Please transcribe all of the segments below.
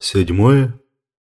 Седьмое.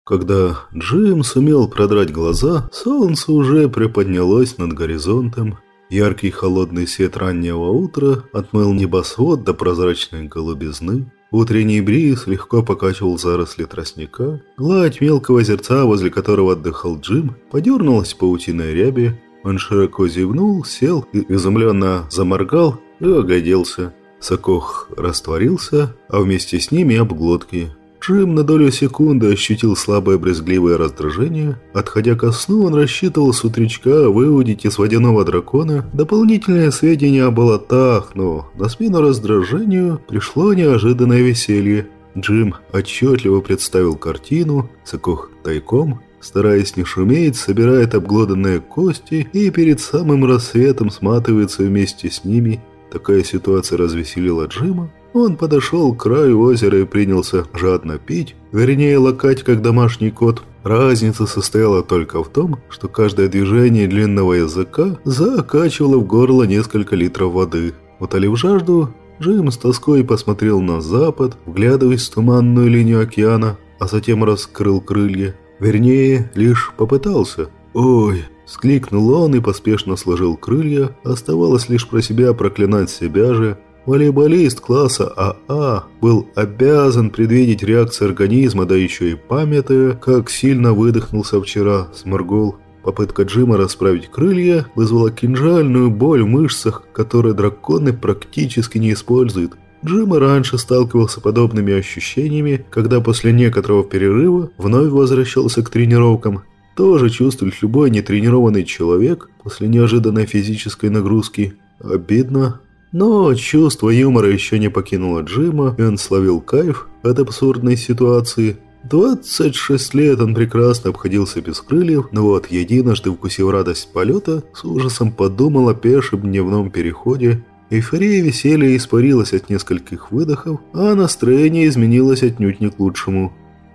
Когда Джим сумел продрать глаза, солнце уже приподнялось над горизонтом. Яркий холодный свет раннего утра отмыл небосвод до прозрачной голубизны. Утренний бриз легко покачивал заросли тростника. Гладь мелкого озерца, возле которого отдыхал Джим, подернулась паутиной ряби. Он широко зевнул, сел и изумленно заморгал и огляделся. Сокох растворился, а вместе с ними обглотки. Джим на долю секунды ощутил слабое брезгливое раздражение. Отходя ко сну, он рассчитывал с утречка выудить из водяного дракона дополнительные сведения о болотах, но на смену раздражению пришло неожиданное веселье. Джим отчетливо представил картину, Сокох тайком, стараясь не шуметь, собирает обглоданные кости и перед самым рассветом сматывается вместе с ними. Такая ситуация развеселила Джима, он подошел к краю озера и принялся жадно пить, вернее лакать, как домашний кот. Разница состояла только в том, что каждое движение длинного языка закачивало в горло несколько литров воды. Утолив жажду, Джим с тоской посмотрел на запад, вглядываясь в туманную линию океана, а затем раскрыл крылья. Вернее, лишь попытался. «Ой!» – скликнул он и поспешно сложил крылья. Оставалось лишь про себя проклинать себя же, Волейболист класса АА был обязан предвидеть реакцию организма, да еще и памятая, как сильно выдохнулся вчера Сморгол. Попытка Джима расправить крылья вызвала кинжальную боль в мышцах, которые драконы практически не используют. Джим раньше сталкивался с подобными ощущениями, когда после некоторого перерыва вновь возвращался к тренировкам. Тоже чувствует любой нетренированный человек после неожиданной физической нагрузки. Обидно, но чувство юмора еще не покинуло Джима, и он словил кайф от абсурдной ситуации. 26 лет он прекрасно обходился без крыльев, но вот единожды вкусив радость полета, с ужасом подумал о пешем дневном переходе. Эйфория веселья испарилась от нескольких выдохов, а настроение изменилось отнюдь не к лучшему.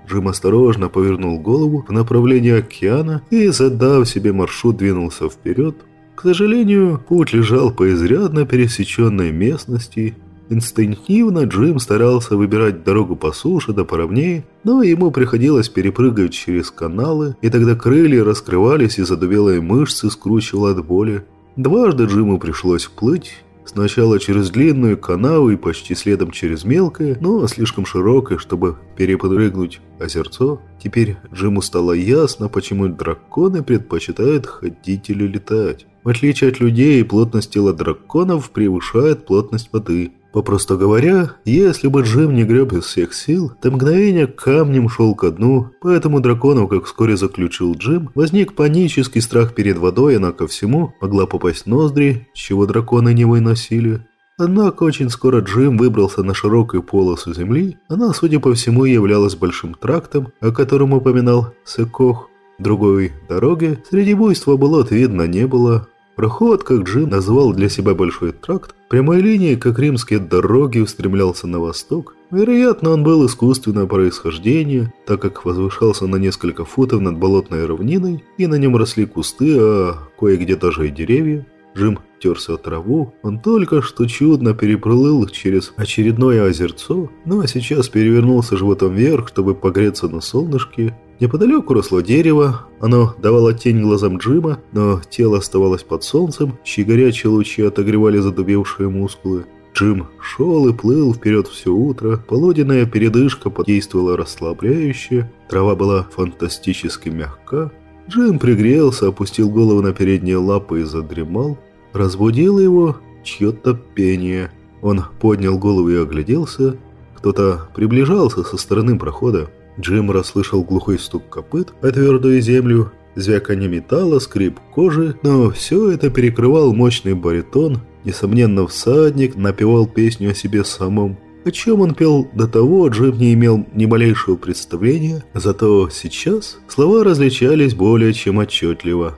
Джим осторожно повернул голову в направлении океана и, задав себе маршрут, двинулся вперед, к сожалению, путь лежал по изрядно пересеченной местности. Инстинктивно Джим старался выбирать дорогу по суше да поровнее, но ему приходилось перепрыгивать через каналы, и тогда крылья раскрывались и задубелые мышцы скручивало от боли. Дважды Джиму пришлось плыть, Сначала через длинную канаву и почти следом через мелкое, но слишком широкое, чтобы перепрыгнуть озерцо. Теперь Джиму стало ясно, почему драконы предпочитают ходить или летать. В отличие от людей, плотность тела драконов превышает плотность воды. Попросту говоря, если бы Джим не греб из всех сил, то мгновение камнем шел ко дну, поэтому драконов, как вскоре заключил Джим, возник панический страх перед водой, она ко всему могла попасть ноздри, чего драконы не выносили. Однако очень скоро Джим выбрался на широкую полосу земли, она, судя по всему, являлась большим трактом, о котором упоминал Секох. Другой дороги среди буйства болот видно не было, Проход, как Джим назвал для себя большой тракт, прямой линией, как римские дороги, устремлялся на восток. Вероятно, он был искусственного происхождения, так как возвышался на несколько футов над болотной равниной, и на нем росли кусты, а кое-где даже и деревья. Джим терся траву, он только что чудно переплыл через очередное озерцо, но сейчас перевернулся животом вверх, чтобы погреться на солнышке, Неподалеку росло дерево, оно давало тень глазам Джима, но тело оставалось под солнцем, чьи горячие лучи отогревали задубевшие мускулы. Джим шел и плыл вперед все утро, полуденная передышка подействовала расслабляюще, трава была фантастически мягка. Джим пригрелся, опустил голову на передние лапы и задремал. Разбудило его чье-то пение. Он поднял голову и огляделся. Кто-то приближался со стороны прохода. Джим расслышал глухой стук копыт о твердую землю, звяканье металла, скрип кожи, но все это перекрывал мощный баритон. Несомненно, всадник напевал песню о себе самом. О чем он пел до того, Джим не имел ни малейшего представления, зато сейчас слова различались более чем отчетливо.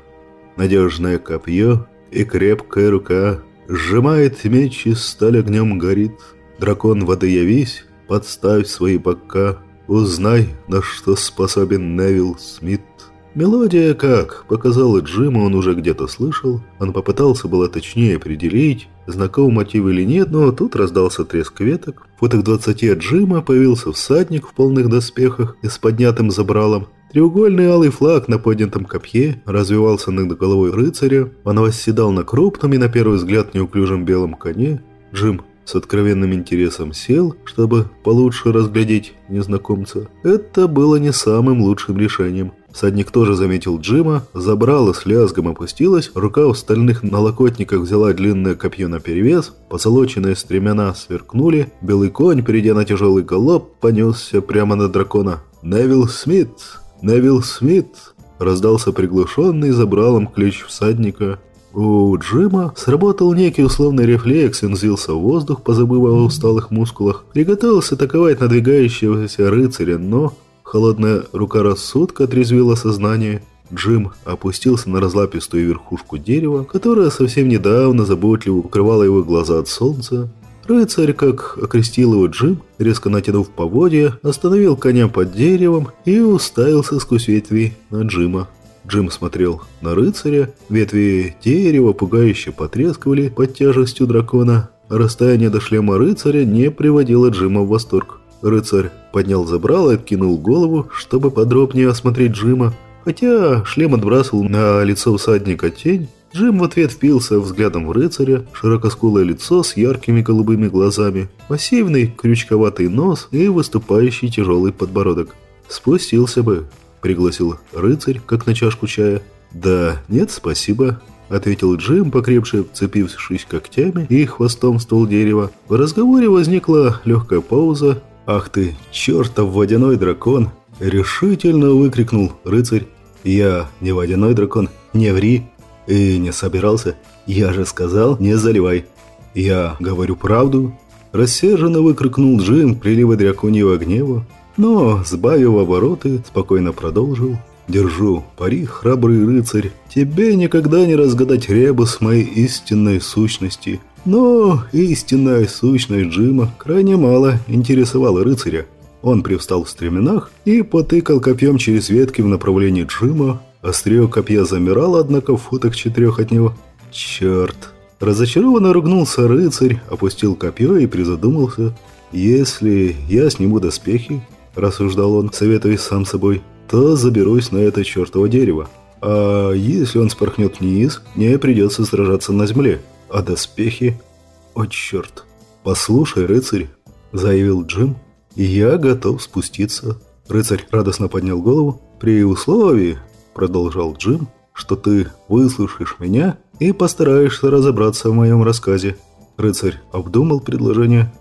Надежное копье и крепкая рука сжимает меч и сталь огнем горит. Дракон воды явись, подставь свои бока, Узнай, на что способен Невил Смит. Мелодия, как показала Джиму, он уже где-то слышал. Он попытался было точнее определить, знаком мотив или нет, но тут раздался треск веток. В футах 20 от Джима появился всадник в полных доспехах и с поднятым забралом. Треугольный алый флаг на поднятом копье развивался над головой рыцаря. Он восседал на крупном и на первый взгляд неуклюжем белом коне. Джим с откровенным интересом сел, чтобы получше разглядеть незнакомца. Это было не самым лучшим решением. Садник тоже заметил Джима, забрала с лязгом опустилась, рука в стальных налокотниках взяла длинное копье наперевес, позолоченные стремена сверкнули, белый конь, перейдя на тяжелый галоп, понесся прямо на дракона. «Невил Смит! Невил Смит!» Раздался приглушенный забралом клич всадника. У Джима сработал некий условный рефлекс и взвился в воздух, позабыв о усталых мускулах. Приготовился атаковать надвигающегося рыцаря, но Холодная рука рассудка отрезвила сознание. Джим опустился на разлапистую верхушку дерева, которая совсем недавно заботливо укрывала его глаза от солнца. Рыцарь, как окрестил его Джим, резко натянув поводья, остановил коня под деревом и уставился сквозь ветви на Джима. Джим смотрел на рыцаря, ветви дерева пугающе потрескивали под тяжестью дракона. Расстояние до шлема рыцаря не приводило Джима в восторг. Рыцарь поднял забрало и откинул голову, чтобы подробнее осмотреть Джима. Хотя шлем отбрасывал на лицо всадника тень, Джим в ответ впился взглядом в рыцаря, широкоскулое лицо с яркими голубыми глазами, массивный крючковатый нос и выступающий тяжелый подбородок. «Спустился бы», — пригласил рыцарь, как на чашку чая. «Да, нет, спасибо», — ответил Джим, покрепше вцепившись когтями и хвостом в ствол дерева. В разговоре возникла легкая пауза, «Ах ты, чертов водяной дракон!» – решительно выкрикнул рыцарь. «Я не водяной дракон, не ври!» «И не собирался. Я же сказал, не заливай!» «Я говорю правду!» Рассерженно выкрикнул Джим прилива драконьего гнева, но, сбавив обороты, спокойно продолжил. «Держу пари, храбрый рыцарь, тебе никогда не разгадать ребус моей истинной сущности!» Но истинная сущность Джима крайне мало интересовала рыцаря. Он привстал в стременах и потыкал копьем через ветки в направлении Джима. Острие копья замирало, однако, в футах четырех от него. «Черт!» Разочарованно ругнулся рыцарь, опустил копье и призадумался. «Если я сниму доспехи, — рассуждал он, советуясь сам собой, — то заберусь на это чертово дерево. А если он спорхнет вниз, мне придется сражаться на земле а доспехи... О, черт! Послушай, рыцарь, заявил Джим, я готов спуститься. Рыцарь радостно поднял голову. При условии, продолжал Джим, что ты выслушаешь меня и постараешься разобраться в моем рассказе. Рыцарь обдумал предложение.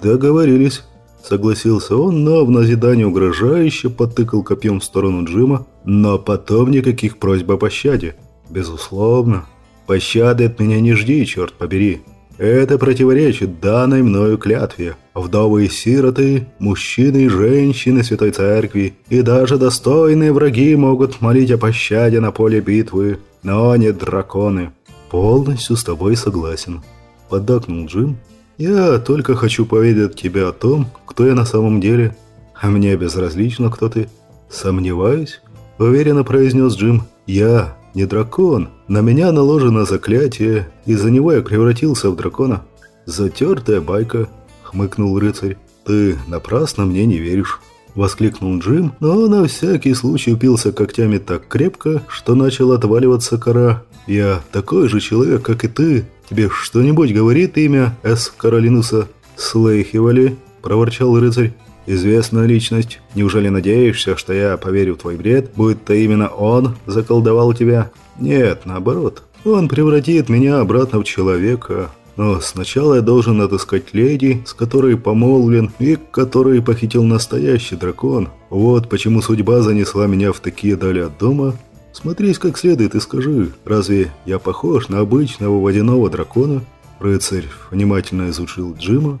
Договорились. Согласился он, но в назидание угрожающе потыкал копьем в сторону Джима, но потом никаких просьб о пощаде. Безусловно, Пощады от меня не жди, черт побери. Это противоречит данной мною клятве. Вдовы и сироты, мужчины и женщины Святой Церкви и даже достойные враги могут молить о пощаде на поле битвы, но не драконы. Полностью с тобой согласен. Поддакнул Джим. Я только хочу поведать тебе о том, кто я на самом деле. А мне безразлично, кто ты. Сомневаюсь, уверенно произнес Джим. Я не дракон. На меня наложено заклятие, из-за него я превратился в дракона. Затертая байка, хмыкнул рыцарь. Ты напрасно мне не веришь. Воскликнул Джим, но на всякий случай упился когтями так крепко, что начал отваливаться кора. «Я такой же человек, как и ты. Тебе что-нибудь говорит имя С. Каролинуса?» «Слыхивали?» – проворчал рыцарь. Известная личность. Неужели надеешься, что я поверю в твой бред, будто именно он заколдовал тебя? Нет, наоборот. Он превратит меня обратно в человека. Но сначала я должен отыскать леди, с которой помолвлен и которой похитил настоящий дракон. Вот почему судьба занесла меня в такие дали от дома. Смотрись как следует и скажи, разве я похож на обычного водяного дракона? Рыцарь внимательно изучил Джима.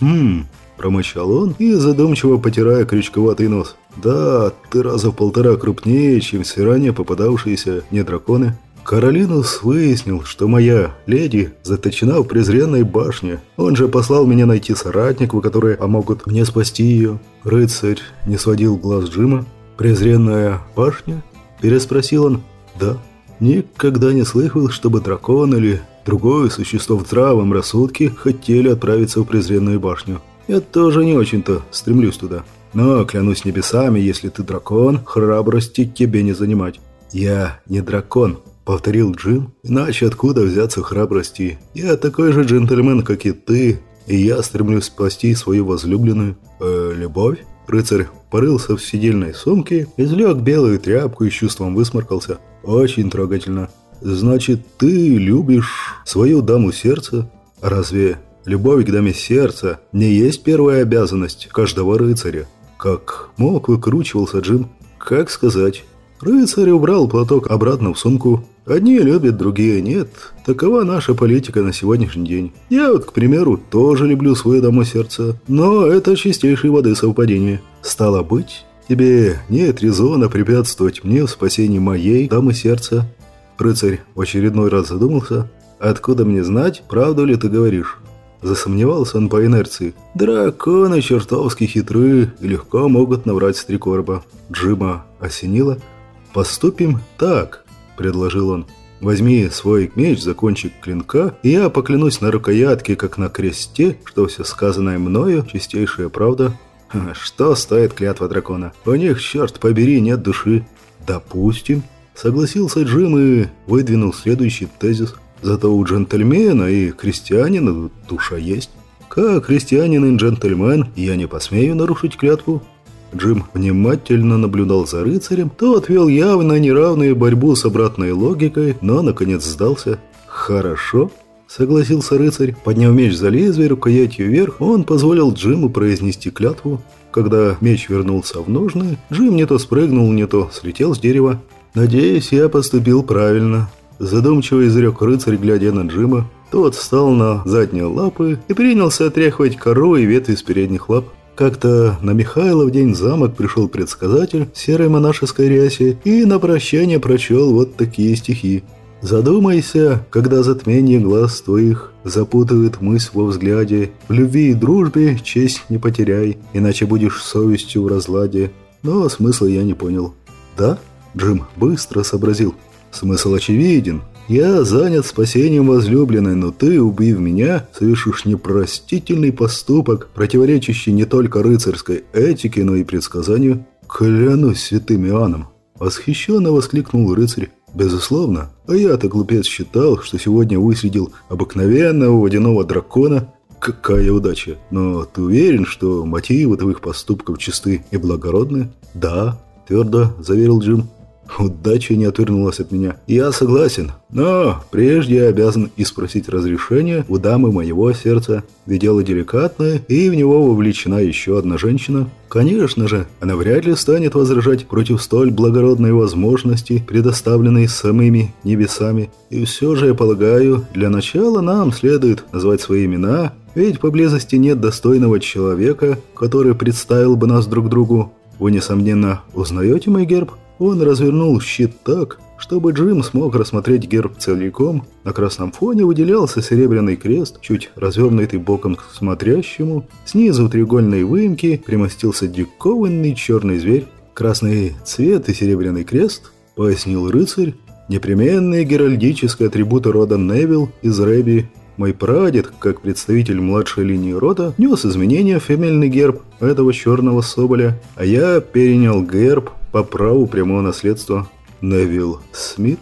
Хм, Промычал он и задумчиво потирая крючковатый нос. «Да, ты раза в полтора крупнее, чем все ранее попадавшиеся не драконы». Каролинус выяснил, что моя леди заточена в презренной башне. Он же послал меня найти соратников, которые помогут мне спасти ее. Рыцарь не сводил глаз Джима. «Презренная башня?» Переспросил он. «Да». Никогда не слыхал, чтобы дракон или другое существо в здравом рассудке хотели отправиться в презренную башню. Я тоже не очень-то стремлюсь туда. Но, клянусь небесами, если ты дракон, храбрости тебе не занимать. Я не дракон, повторил Джим. Иначе откуда взяться храбрости? Я такой же джентльмен, как и ты, и я стремлюсь спасти свою возлюбленную. Э, любовь? Рыцарь порылся в сидельной сумке, излег белую тряпку и с чувством высморкался. Очень трогательно. Значит, ты любишь свою даму сердца? Разве любовь к даме сердца не есть первая обязанность каждого рыцаря? Как мог выкручивался Джим? Как сказать? Рыцарь убрал платок обратно в сумку. Одни любят, другие нет. Такова наша политика на сегодняшний день. Я вот, к примеру, тоже люблю свою даму сердца, но это чистейшей воды совпадение. Стало быть, тебе нет резона препятствовать мне в спасении моей дамы сердца. Рыцарь в очередной раз задумался. Откуда мне знать, правду ли ты говоришь? Засомневался он по инерции. Драконы чертовски хитры и легко могут наврать с три корба. Джима осенило – «Поступим так», – предложил он. «Возьми свой меч за кончик клинка, и я поклянусь на рукоятке, как на кресте, что все сказанное мною – чистейшая правда». «Что стоит клятва дракона? У них, черт побери, нет души». «Допустим», – согласился Джим и выдвинул следующий тезис. «Зато у джентльмена и крестьянина душа есть». Как христианин и джентльмен, я не посмею нарушить клятву. Джим внимательно наблюдал за рыцарем. Тот вел явно неравную борьбу с обратной логикой, но, наконец, сдался. «Хорошо», — согласился рыцарь. Подняв меч за лезвие рукоятью вверх, он позволил Джиму произнести клятву. Когда меч вернулся в ножны, Джим не то спрыгнул, не то слетел с дерева. «Надеюсь, я поступил правильно», – задумчиво изрек рыцарь, глядя на Джима. Тот встал на задние лапы и принялся отряхивать кору и ветви с передних лап. Как-то на Михайлов день замок пришел предсказатель серой монашеской рясе и на прощание прочел вот такие стихи. «Задумайся, когда затмение глаз твоих запутывает мысль во взгляде, в любви и дружбе честь не потеряй, иначе будешь совестью в разладе». Но смысла я не понял. «Да?» Джим быстро сообразил. «Смысл очевиден. Я занят спасением возлюбленной, но ты, убив меня, совершишь непростительный поступок, противоречащий не только рыцарской этике, но и предсказанию. Клянусь святым Иоанном!» Восхищенно воскликнул рыцарь. «Безусловно. А я-то, глупец, считал, что сегодня выследил обыкновенного водяного дракона. Какая удача! Но ты уверен, что мотивы твоих поступков чисты и благородны?» «Да», – твердо заверил Джим. Удача не отвернулась от меня. Я согласен, но прежде я обязан и спросить разрешения у дамы моего сердца. Ведь дело деликатное, и в него вовлечена еще одна женщина. Конечно же, она вряд ли станет возражать против столь благородной возможности, предоставленной самыми небесами. И все же, я полагаю, для начала нам следует назвать свои имена, ведь поблизости нет достойного человека, который представил бы нас друг другу. Вы, несомненно, узнаете мой герб? Он развернул щит так, чтобы Джим смог рассмотреть герб целиком. На красном фоне выделялся серебряный крест, чуть развернутый боком к смотрящему. Снизу треугольной выемки примостился диковинный черный зверь. Красный цвет и серебряный крест, пояснил рыцарь, непременные геральдические атрибуты рода Невилл из Рэби. Мой прадед, как представитель младшей линии рода, нес изменения в фемельный герб этого черного соболя, а я перенял герб по праву прямого наследства. Невил Смит,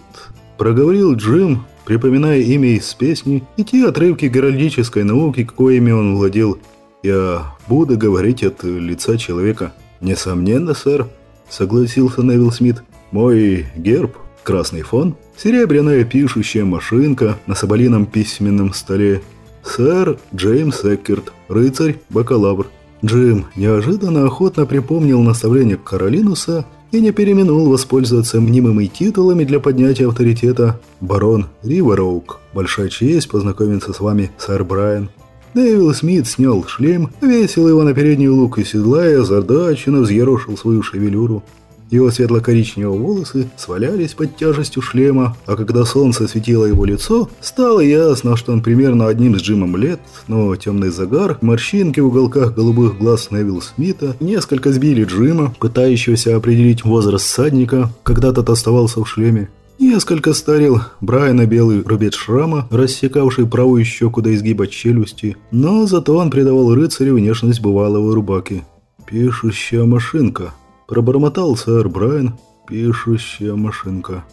проговорил Джим, припоминая имя из песни и те отрывки геральдической науки, коими он владел. «Я буду говорить от лица человека». «Несомненно, сэр», — согласился Невил Смит. «Мой герб — красный фон, серебряная пишущая машинка на соболином письменном столе. Сэр Джеймс Эккерт, рыцарь, бакалавр». Джим неожиданно охотно припомнил наставление Каролинуса и не переминул воспользоваться мнимыми титулами для поднятия авторитета. «Барон Ривероук, большая честь познакомиться с вами, сэр Брайан». Дэвил Смит снял шлем, весил его на передний лук и седлая, озадаченно взъерошил свою шевелюру. Его светло-коричневые волосы свалялись под тяжестью шлема, а когда солнце светило его лицо, стало ясно, что он примерно одним с Джимом лет, но темный загар, морщинки в уголках голубых глаз Невилл Смита несколько сбили Джима, пытающегося определить возраст садника, когда тот оставался в шлеме. Несколько старил Брайана белый рубец шрама, рассекавший правую щеку до изгиба челюсти, но зато он придавал рыцарю внешность бывалого рубаки. «Пишущая машинка», – пробормотал сэр Брайан. «Пишущая машинка».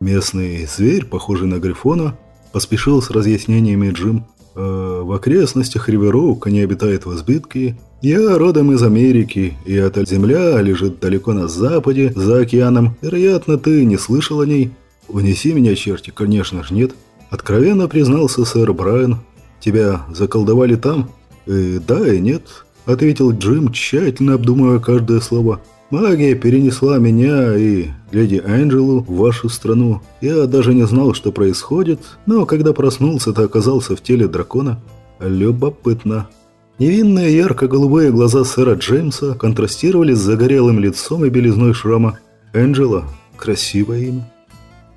Местный зверь, похожий на грифона, поспешил с разъяснениями Джим. «Э, «В окрестностях Ривероука не обитает в избытке. Я родом из Америки, и эта земля лежит далеко на западе, за океаном. Вероятно, ты не слышал о ней». «Унеси меня, черти, конечно же нет». Откровенно признался сэр Брайан. «Тебя заколдовали там?» «И да, и нет», — ответил Джим, тщательно обдумывая каждое слово. «Магия перенесла меня и леди Энджелу в вашу страну. Я даже не знал, что происходит, но когда проснулся, то оказался в теле дракона. Любопытно». Невинные ярко-голубые глаза сэра Джеймса контрастировали с загорелым лицом и белизной шрама. Энджела – красивое имя.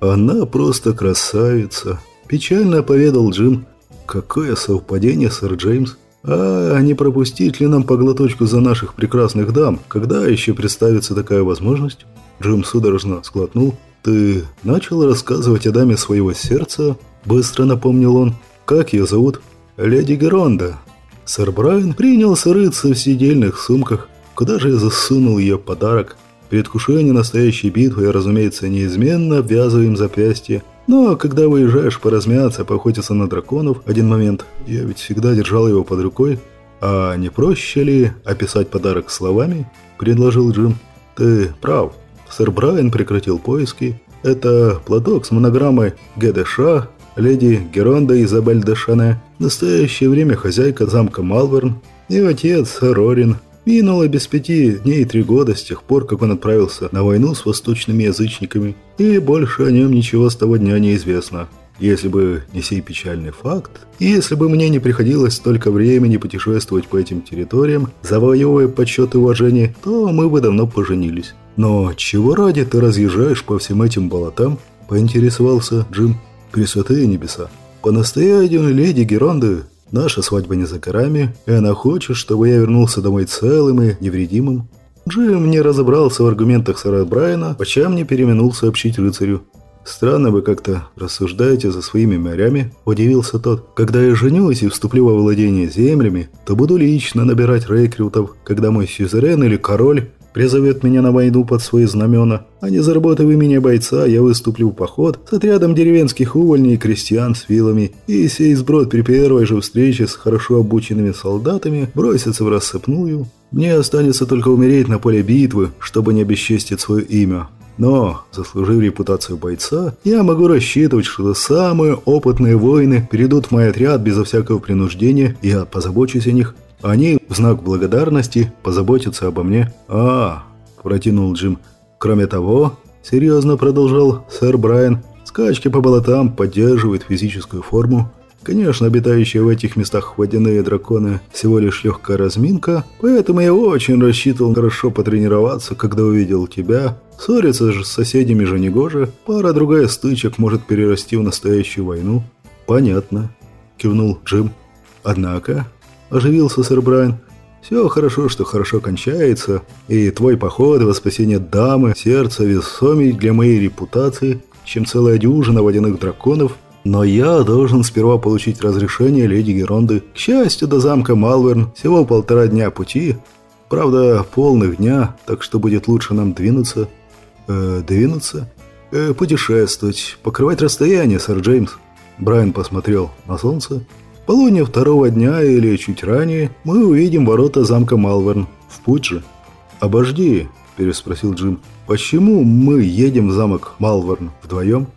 «Она просто красавица», – печально поведал Джим. «Какое совпадение, сэр Джеймс? А не пропустить ли нам поглоточку за наших прекрасных дам? Когда еще представится такая возможность?» Джим судорожно склотнул. «Ты начал рассказывать о даме своего сердца?» Быстро напомнил он. «Как ее зовут?» «Леди Геронда». Сэр Брайан принялся рыться в сидельных сумках. Куда же я засунул ее подарок? Предвкушение настоящей битвы я, разумеется, неизменно обвязываем запястье. Но когда выезжаешь поразмяться, поохотиться на драконов, один момент, я ведь всегда держал его под рукой. А не проще ли описать подарок словами? Предложил Джим. Ты прав. Сэр Брайан прекратил поиски. Это платок с монограммой ГДШ, леди Геронда Изабель де Шане, в настоящее время хозяйка замка Малверн, и отец Рорин, Минуло без пяти дней три года с тех пор, как он отправился на войну с восточными язычниками, и больше о нем ничего с того дня не известно. Если бы не сей печальный факт, и если бы мне не приходилось столько времени путешествовать по этим территориям, завоевывая почет и уважение, то мы бы давно поженились. Но чего ради ты разъезжаешь по всем этим болотам? Поинтересовался Джим. Пресвятые небеса. По настоянию леди Геронды Наша свадьба не за горами, и она хочет, чтобы я вернулся домой целым и невредимым. Джим не разобрался в аргументах сэра Брайана, почем не переминул сообщить рыцарю. «Странно вы как-то рассуждаете за своими морями», – удивился тот. «Когда я женюсь и вступлю во владение землями, то буду лично набирать рекрутов, когда мой сюзерен или король призовет меня на войну под свои знамена, а не заработав имени бойца, я выступлю в поход с отрядом деревенских увольней и крестьян с вилами, и сей сброд при первой же встрече с хорошо обученными солдатами бросится в рассыпную. Мне останется только умереть на поле битвы, чтобы не обесчестить свое имя. Но, заслужив репутацию бойца, я могу рассчитывать, что самые опытные воины перейдут в мой отряд безо всякого принуждения, и я позабочусь о них они в знак благодарности позаботятся обо мне. А, протянул Джим. Кроме того, серьезно продолжал сэр Брайан, скачки по болотам поддерживают физическую форму. Конечно, обитающие в этих местах водяные драконы всего лишь легкая разминка, поэтому я очень рассчитывал хорошо потренироваться, когда увидел тебя. Ссориться же с соседями же не гоже, пара-другая стычек может перерасти в настоящую войну. Понятно, кивнул Джим. Однако, – оживился сэр Брайан. «Все хорошо, что хорошо кончается, и твой поход во спасение дамы, сердца весомей для моей репутации, чем целая дюжина водяных драконов, но я должен сперва получить разрешение леди Геронды. К счастью, до замка Малверн всего полтора дня пути, правда, полных дня, так что будет лучше нам двинуться». Э, «Двинуться?» э, «Путешествовать, покрывать расстояние, сэр Джеймс». Брайан посмотрел на солнце полудня второго дня или чуть ранее мы увидим ворота замка Малверн. В путь. «Обожди», – переспросил Джим. «Почему мы едем в замок Малверн вдвоем?»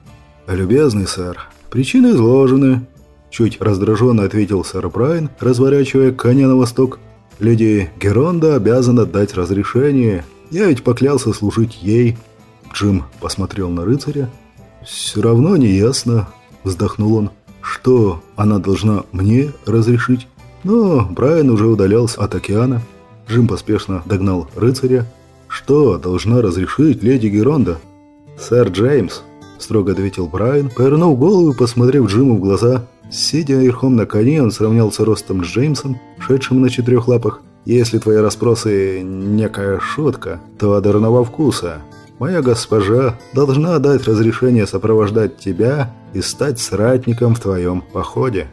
«Любезный сэр, причины изложены», – чуть раздраженно ответил сэр Брайан, разворачивая коня на восток. «Леди Геронда обязана дать разрешение. Я ведь поклялся служить ей». Джим посмотрел на рыцаря. «Все равно не ясно», – вздохнул он что она должна мне разрешить. Но Брайан уже удалялся от океана. Джим поспешно догнал рыцаря. что должна разрешить леди Геронда?» «Сэр Джеймс», – строго ответил Брайан, повернув голову и посмотрев Джиму в глаза. Сидя верхом на коне, он сравнялся ростом с Джеймсом, шедшим на четырех лапах. «Если твои расспросы некая шутка, то одарного вкуса. Моя госпожа должна дать разрешение сопровождать тебя и стать соратником в твоем походе».